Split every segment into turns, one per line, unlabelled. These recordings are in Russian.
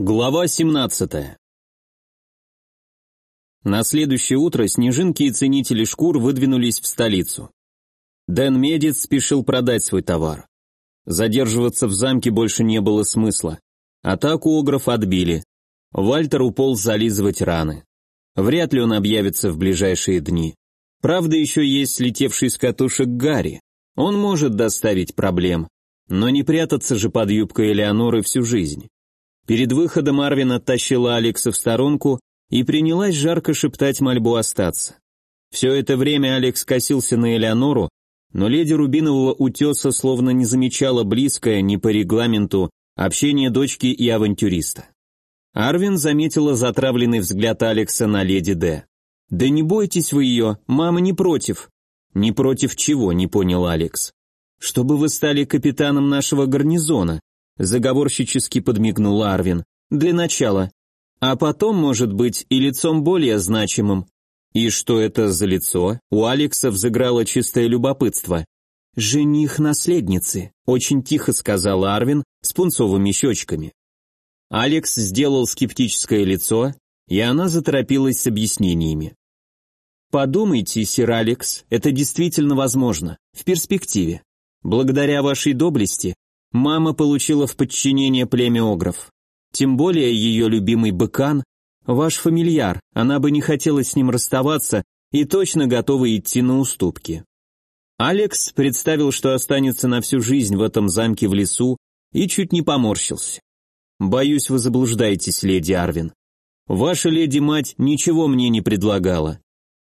Глава 17. На следующее утро снежинки и ценители шкур выдвинулись в столицу. Дэн Медец спешил продать свой товар. Задерживаться в замке больше не было смысла. Атаку огров отбили. Вальтер уполз зализывать раны. Вряд ли он объявится в ближайшие дни. Правда, еще есть слетевший с катушек Гарри. Он может доставить проблем, но не прятаться же под юбкой Элеоноры всю жизнь. Перед выходом Арвин оттащила Алекса в сторонку и принялась жарко шептать мольбу остаться. Все это время Алекс косился на Элеонору, но леди Рубинового утеса словно не замечала близкое, не по регламенту, общение дочки и авантюриста. Арвин заметила затравленный взгляд Алекса на леди Д. «Да не бойтесь вы ее, мама не против». «Не против чего?» — не понял Алекс. «Чтобы вы стали капитаном нашего гарнизона», Заговорщически подмигнул Арвин. Для начала. А потом, может быть, и лицом более значимым. И что это за лицо? У Алекса взыграло чистое любопытство. «Жених наследницы», — очень тихо сказал Арвин с пунцовыми щечками. Алекс сделал скептическое лицо, и она заторопилась с объяснениями. «Подумайте, сир Алекс, это действительно возможно, в перспективе. Благодаря вашей доблести Мама получила в подчинение племя. Тем более ее любимый быкан – ваш фамильяр, она бы не хотела с ним расставаться и точно готова идти на уступки. Алекс представил, что останется на всю жизнь в этом замке в лесу и чуть не поморщился. «Боюсь, вы заблуждаетесь, леди Арвин. Ваша леди-мать ничего мне не предлагала.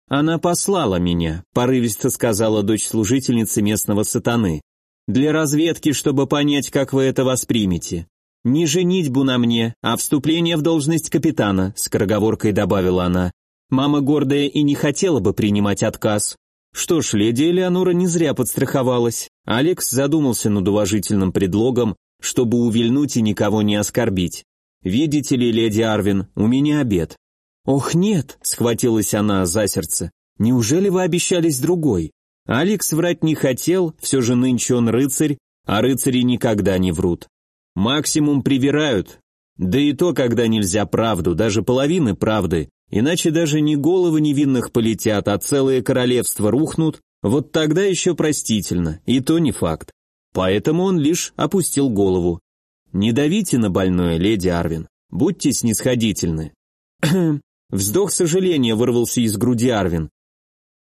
Она послала меня», – порывисто сказала дочь служительницы местного сатаны. Для разведки, чтобы понять, как вы это воспримете. Не женитьбу на мне, а вступление в должность капитана, скороговоркой добавила она. Мама гордая и не хотела бы принимать отказ. Что ж, леди Элеонора не зря подстраховалась. Алекс задумался над уважительным предлогом, чтобы увильнуть и никого не оскорбить. «Видите ли, леди Арвин, у меня обед». «Ох, нет», — схватилась она за сердце. «Неужели вы обещались другой?» Алекс врать не хотел, все же нынче он рыцарь, а рыцари никогда не врут. Максимум привирают, да и то, когда нельзя правду, даже половины правды, иначе даже не головы невинных полетят, а целые королевства рухнут, вот тогда еще простительно, и то не факт. Поэтому он лишь опустил голову. «Не давите на больное, леди Арвин, будьте снисходительны». Вздох сожаления вырвался из груди Арвин.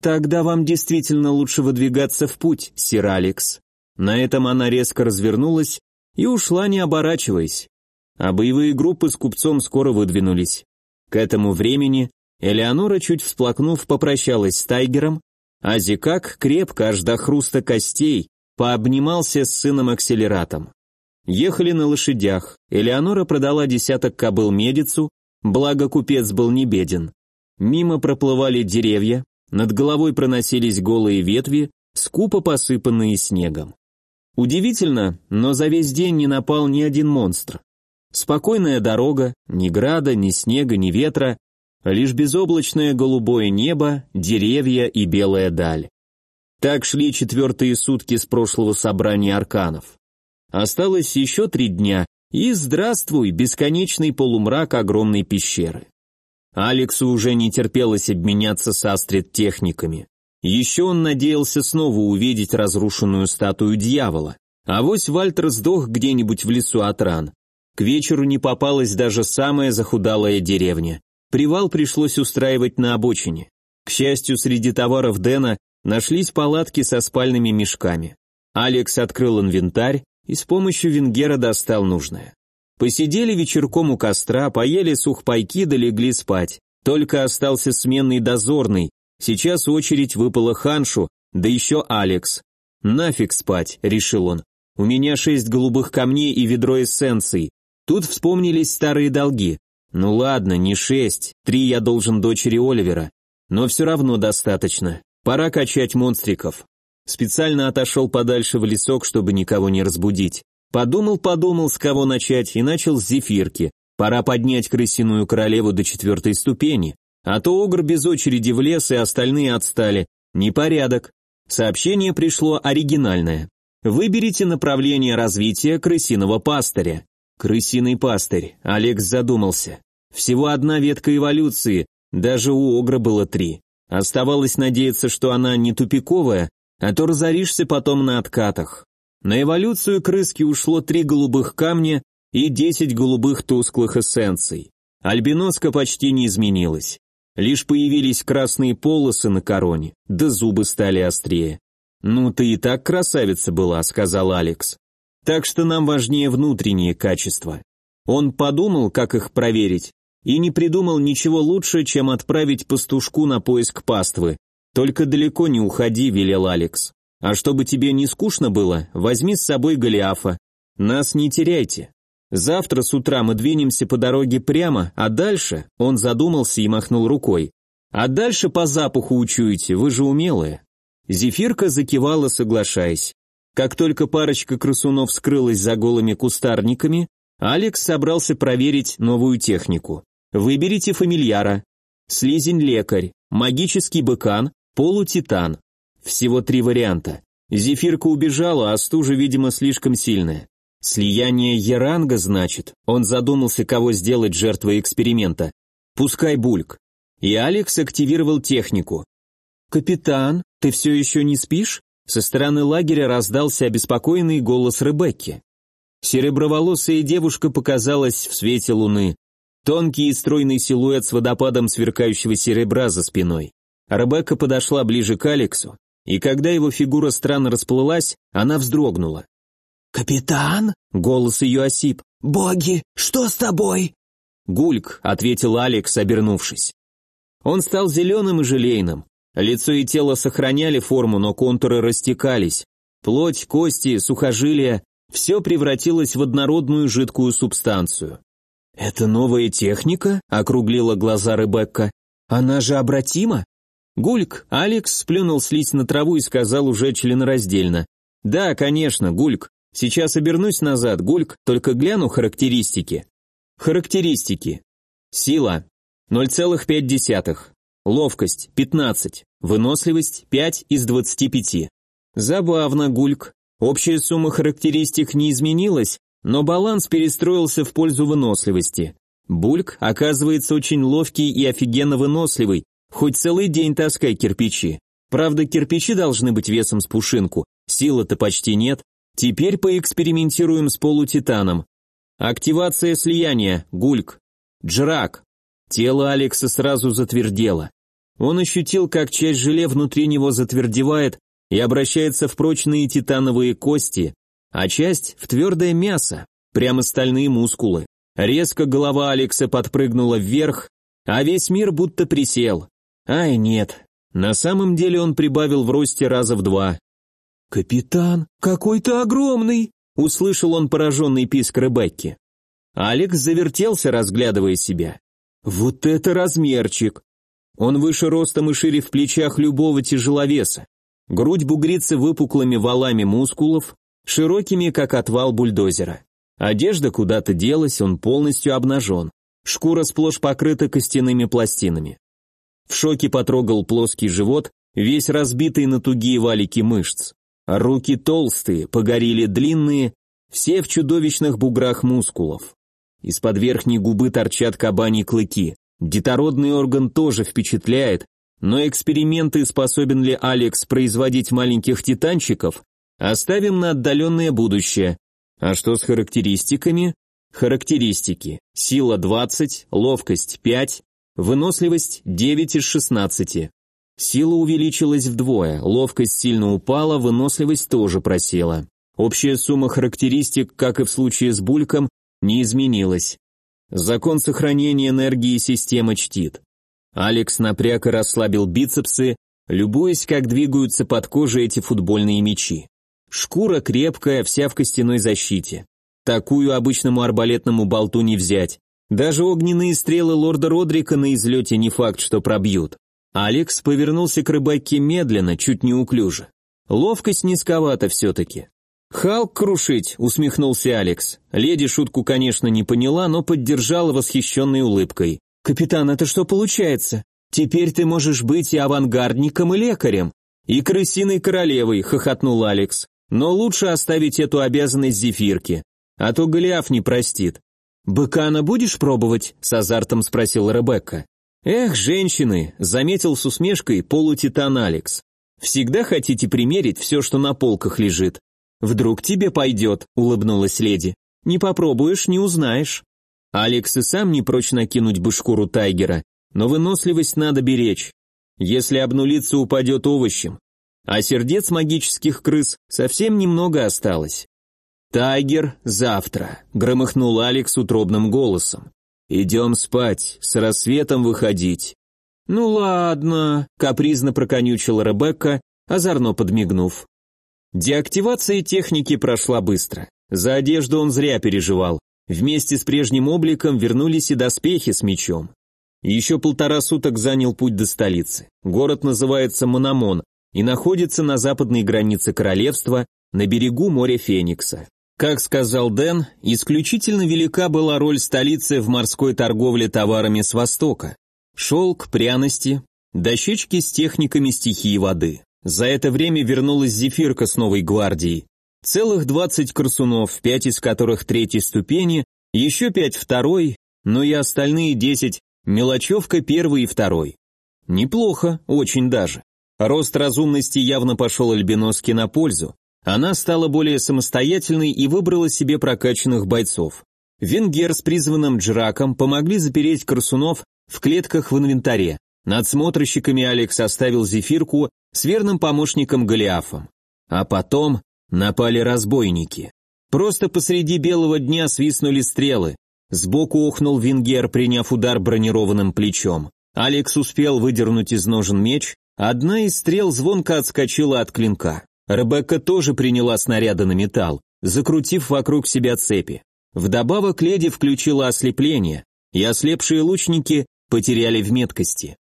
«Тогда вам действительно лучше выдвигаться в путь, сир Алекс». На этом она резко развернулась и ушла, не оборачиваясь. А боевые группы с купцом скоро выдвинулись. К этому времени Элеонора, чуть всплакнув, попрощалась с Тайгером, а Зикак крепко, аж до хруста костей, пообнимался с сыном Акселератом. Ехали на лошадях, Элеонора продала десяток кобыл медицу, благо купец был не беден. Мимо проплывали деревья, над головой проносились голые ветви, скупо посыпанные снегом. Удивительно, но за весь день не напал ни один монстр. Спокойная дорога, ни града, ни снега, ни ветра, лишь безоблачное голубое небо, деревья и белая даль. Так шли четвертые сутки с прошлого собрания арканов. Осталось еще три дня, и здравствуй, бесконечный полумрак огромной пещеры. Алексу уже не терпелось обменяться с Астрид техниками. Еще он надеялся снова увидеть разрушенную статую дьявола. А вось Вальтер сдох где-нибудь в лесу от ран. К вечеру не попалась даже самая захудалая деревня. Привал пришлось устраивать на обочине. К счастью, среди товаров Дэна нашлись палатки со спальными мешками. Алекс открыл инвентарь и с помощью венгера достал нужное. Посидели вечерком у костра, поели сухпайки да легли спать. Только остался сменный дозорный. Сейчас очередь выпала Ханшу, да еще Алекс. «Нафиг спать», — решил он. «У меня шесть голубых камней и ведро эссенций. Тут вспомнились старые долги. Ну ладно, не шесть, три я должен дочери Оливера. Но все равно достаточно. Пора качать монстриков». Специально отошел подальше в лесок, чтобы никого не разбудить. Подумал-подумал, с кого начать, и начал с зефирки. Пора поднять крысиную королеву до четвертой ступени. А то огр без очереди в лес, и остальные отстали. Непорядок. Сообщение пришло оригинальное. Выберите направление развития крысиного пастыря. Крысиный пастырь, Алекс задумался. Всего одна ветка эволюции, даже у Огра было три. Оставалось надеяться, что она не тупиковая, а то разоришься потом на откатах. На эволюцию крыски ушло три голубых камня и десять голубых тусклых эссенций. Альбиноска почти не изменилась. Лишь появились красные полосы на короне, да зубы стали острее. «Ну, ты и так красавица была», — сказал Алекс. «Так что нам важнее внутренние качества». Он подумал, как их проверить, и не придумал ничего лучше, чем отправить пастушку на поиск паствы. «Только далеко не уходи», — велел Алекс. «А чтобы тебе не скучно было, возьми с собой Голиафа. Нас не теряйте. Завтра с утра мы двинемся по дороге прямо, а дальше...» Он задумался и махнул рукой. «А дальше по запаху учуете, вы же умелые». Зефирка закивала, соглашаясь. Как только парочка красунов скрылась за голыми кустарниками, Алекс собрался проверить новую технику. Выберите фамильяра. Слизень-лекарь, магический быкан, полутитан. Всего три варианта. Зефирка убежала, а стужа, видимо, слишком сильная. Слияние Яранга, значит. Он задумался, кого сделать жертвой эксперимента. Пускай Бульк. И Алекс активировал технику. «Капитан, ты все еще не спишь?» Со стороны лагеря раздался обеспокоенный голос Ребекки. Сереброволосая девушка показалась в свете луны. Тонкий и стройный силуэт с водопадом сверкающего серебра за спиной. Ребекка подошла ближе к Алексу, и когда его фигура странно расплылась, она вздрогнула.
«Капитан?» — голос ее осип. «Боги, что с тобой?»
«Гульк», — ответил Алекс, обернувшись. Он стал зеленым и желейным. Лицо и тело сохраняли форму, но контуры растекались. Плоть, кости, сухожилия – все превратилось в однородную жидкую субстанцию. «Это новая техника?» – округлила глаза Ребекка. «Она же обратима?» Гульк, Алекс сплюнул слизь на траву и сказал уже членораздельно. «Да, конечно, Гульк. Сейчас обернусь назад, Гульк, только гляну характеристики». Характеристики. Сила. 0,5. Ловкость – 15. Выносливость – 5 из 25. Забавно, Гульк. Общая сумма характеристик не изменилась, но баланс перестроился в пользу выносливости. Бульк оказывается очень ловкий и офигенно выносливый, хоть целый день таскай кирпичи. Правда, кирпичи должны быть весом с пушинку, силы-то почти нет. Теперь поэкспериментируем с полутитаном. Активация слияния, гульк. Джрак. Тело Алекса сразу затвердело. Он ощутил, как часть желе внутри него затвердевает и обращается в прочные титановые кости, а часть в твердое мясо, прямо стальные мускулы. Резко голова Алекса подпрыгнула вверх, а весь мир будто присел. Ай, нет. На самом деле он прибавил в росте раза в два. «Капитан, какой ты огромный!» — услышал он пораженный писк Ребекки. Алекс завертелся, разглядывая себя. «Вот это размерчик! Он выше ростом и шире в плечах любого тяжеловеса. Грудь бугрится выпуклыми валами мускулов, широкими, как отвал бульдозера. Одежда куда-то делась, он полностью обнажен. Шкура сплошь покрыта костяными пластинами. В шоке потрогал плоский живот, весь разбитый на тугие валики мышц. Руки толстые, погорели длинные, все в чудовищных буграх мускулов. Из-под верхней губы торчат кабани клыки. Детородный орган тоже впечатляет, но эксперименты, способен ли Алекс производить маленьких титанчиков, оставим на отдаленное будущее. А что с характеристиками? Характеристики. Сила 20, ловкость 5, выносливость 9 из 16. Сила увеличилась вдвое, ловкость сильно упала, выносливость тоже просела. Общая сумма характеристик, как и в случае с Бульком, не изменилась. Закон сохранения энергии система чтит. Алекс напряг и расслабил бицепсы, любуясь, как двигаются под кожей эти футбольные мячи. Шкура крепкая, вся в костяной защите. Такую обычному арбалетному болту не взять. Даже огненные стрелы лорда Родрика на излете не факт, что пробьют. Алекс повернулся к рыбаке медленно, чуть неуклюже. Ловкость низковата все-таки. «Халк крушить», — усмехнулся Алекс. Леди шутку, конечно, не поняла, но поддержала восхищенной улыбкой. «Капитан, это что получается? Теперь ты можешь быть и авангардником, и лекарем, и крысиной королевой», — хохотнул Алекс. «Но лучше оставить эту обязанность Зефирке. а то Голиаф не простит.
«Быкана будешь пробовать?» — с азартом спросила Ребекка.
«Эх, женщины!» — заметил с усмешкой полутитан Алекс. «Всегда хотите примерить все, что на полках лежит?» «Вдруг тебе пойдет», — улыбнулась леди. «Не попробуешь, не узнаешь». Алекс и сам не прочь накинуть бы шкуру тайгера, но выносливость надо беречь. Если обнулиться, упадет овощем. А сердец магических крыс совсем немного осталось. «Тайгер, завтра», — громыхнул Алекс утробным голосом. «Идем спать, с рассветом выходить». «Ну ладно», — капризно проконючила Ребекка, озорно подмигнув. Деактивация техники прошла быстро. За одежду он зря переживал. Вместе с прежним обликом вернулись и доспехи с мечом. Еще полтора суток занял путь до столицы. Город называется Мономон и находится на западной границе королевства, на берегу моря Феникса. Как сказал Дэн, исключительно велика была роль столицы в морской торговле товарами с Востока. Шелк, пряности, дощечки с техниками стихии воды. За это время вернулась Зефирка с новой гвардией. Целых 20 красунов, пять из которых третьей ступени, еще пять второй, но и остальные 10 мелочевка первый и второй. Неплохо, очень даже. Рост разумности явно пошел Альбиноске на пользу. Она стала более самостоятельной и выбрала себе прокачанных бойцов. Венгер с призванным Джраком помогли запереть красунов в клетках в инвентаре. Надсмотрщиками Алекс оставил Зефирку с верным помощником Голиафом. А потом напали разбойники. Просто посреди белого дня свистнули стрелы. Сбоку охнул Венгер, приняв удар бронированным плечом. Алекс успел выдернуть из ножен меч, одна из стрел звонко отскочила от клинка. Ребекка тоже приняла снаряды на металл, закрутив вокруг себя цепи. Вдобавок леди включила ослепление, и ослепшие лучники потеряли в меткости.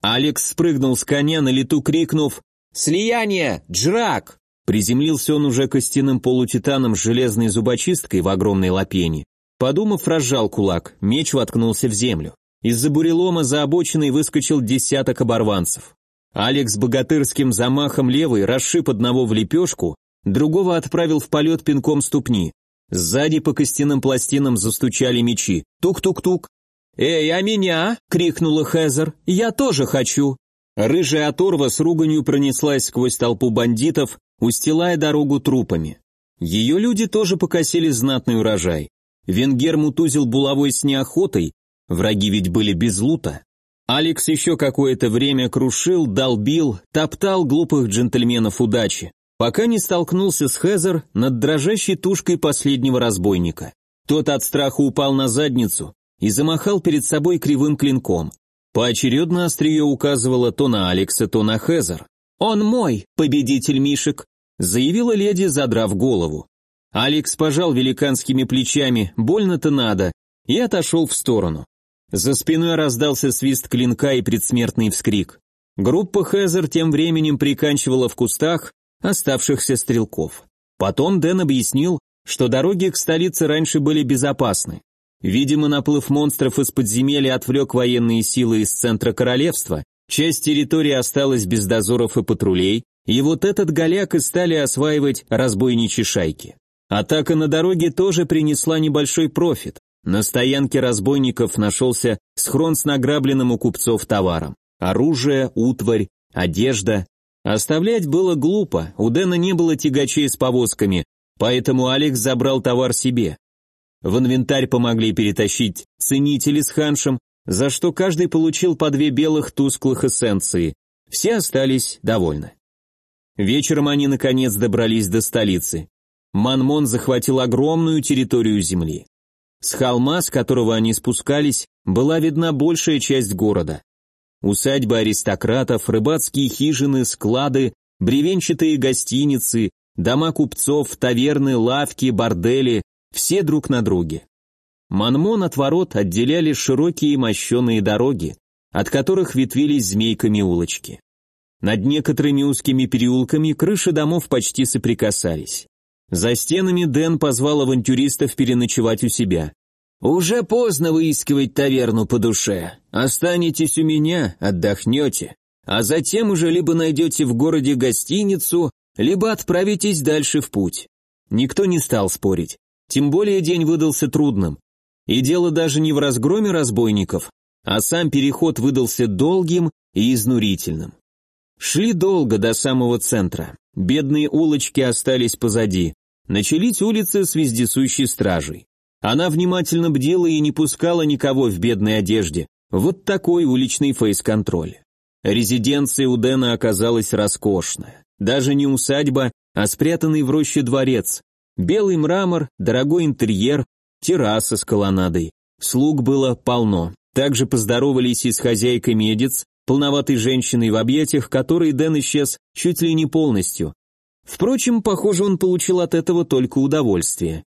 Алекс спрыгнул с коня на лету, крикнув «Слияние! Джрак!» Приземлился он уже костяным полутитаном с железной зубочисткой в огромной лапени. Подумав, разжал кулак, меч воткнулся в землю. Из-за бурелома за обочиной выскочил десяток оборванцев. Алекс богатырским замахом левой расшиб одного в лепешку, другого отправил в полет пинком ступни. Сзади по костяным пластинам застучали мечи. Тук-тук-тук. «Эй, а меня?» — крикнула Хезер. «Я тоже хочу!» Рыжая оторва с руганью пронеслась сквозь толпу бандитов, устилая дорогу трупами. Ее люди тоже покосили знатный урожай. Венгер мутузил булавой с неохотой, враги ведь были без лута. Алекс еще какое-то время крушил, долбил, топтал глупых джентльменов удачи, пока не столкнулся с Хезер над дрожащей тушкой последнего разбойника. Тот от страха упал на задницу и замахал перед собой кривым клинком. Поочередно острие указывало то на Алекса, то на Хезер. «Он мой, победитель Мишек», заявила леди, задрав голову. Алекс пожал великанскими плечами, больно-то надо, и отошел в сторону. За спиной раздался свист клинка и предсмертный вскрик. Группа Хезер тем временем приканчивала в кустах оставшихся стрелков. Потом Дэн объяснил, что дороги к столице раньше были безопасны. Видимо, наплыв монстров из подземелья отвлек военные силы из центра королевства, часть территории осталась без дозоров и патрулей, и вот этот голяк и стали осваивать разбойничьи шайки. Атака на дороге тоже принесла небольшой профит. На стоянке разбойников нашелся схрон с награбленным у купцов товаром. Оружие, утварь, одежда. Оставлять было глупо, у Дэна не было тягачей с повозками, поэтому Алекс забрал товар себе. В инвентарь помогли перетащить ценители с ханшем, за что каждый получил по две белых тусклых эссенции. Все остались довольны. Вечером они наконец добрались до столицы. Манмон захватил огромную территорию земли. С холма, с которого они спускались, была видна большая часть города. Усадьбы аристократов, рыбацкие хижины, склады, бревенчатые гостиницы, дома купцов, таверны, лавки, бордели – все друг на друге. Манмон от ворот отделяли широкие мощеные дороги, от которых ветвились змейками улочки. Над некоторыми узкими переулками крыши домов почти соприкасались. За стенами Дэн позвал авантюристов переночевать у себя. «Уже поздно выискивать таверну по душе. Останетесь у меня, отдохнете. А затем уже либо найдете в городе гостиницу, либо отправитесь дальше в путь». Никто не стал спорить. Тем более день выдался трудным. И дело даже не в разгроме разбойников, а сам переход выдался долгим и изнурительным. Шли долго до самого центра. Бедные улочки остались позади. Начались улицы с вездесущей стражей. Она внимательно бдила и не пускала никого в бедной одежде. Вот такой уличный фейс-контроль. Резиденция у Дэна оказалась роскошная. Даже не усадьба, а спрятанный в роще дворец. Белый мрамор, дорогой интерьер, терраса с колоннадой. Слуг было полно. Также поздоровались и с хозяйкой Медиц, полноватой женщиной в объятиях, которой Дэн исчез чуть ли не полностью. Впрочем, похоже, он получил от этого только удовольствие.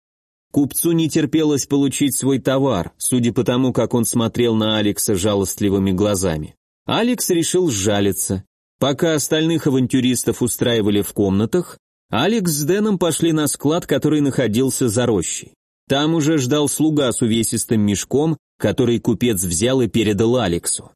Купцу не терпелось получить свой товар, судя по тому, как он смотрел на Алекса жалостливыми глазами. Алекс решил сжалиться. Пока остальных авантюристов устраивали в комнатах, Алекс с Дэном пошли на склад, который находился за рощей. Там уже ждал слуга с увесистым мешком, который купец взял и передал Алексу.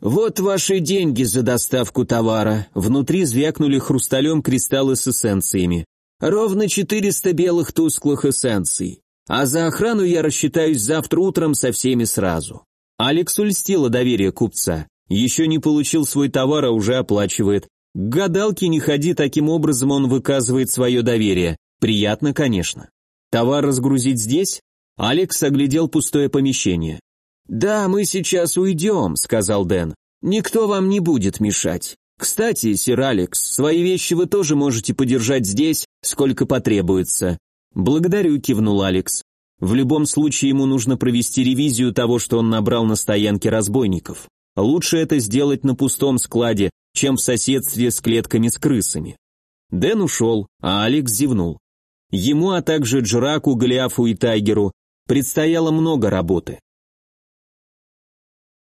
«Вот ваши деньги за доставку товара», внутри звякнули хрусталем кристаллы с эссенциями. «Ровно 400 белых тусклых эссенций. А за охрану я рассчитаюсь завтра утром со всеми сразу». Алекс ульстила доверие купца. Еще не получил свой товар, а уже оплачивает. К гадалке не ходи, таким образом он выказывает свое доверие. Приятно, конечно. Товар разгрузить здесь? Алекс оглядел пустое помещение. «Да, мы сейчас уйдем», — сказал Дэн. «Никто вам не будет мешать. Кстати, сир Алекс, свои вещи вы тоже можете подержать здесь, сколько потребуется». «Благодарю», — кивнул Алекс. В любом случае ему нужно провести ревизию того, что он набрал на стоянке разбойников. Лучше это сделать на пустом складе, чем в соседстве с клетками с крысами. Дэн ушел, а Алекс зевнул. Ему, а также Джраку, Голиафу и Тайгеру предстояло много работы.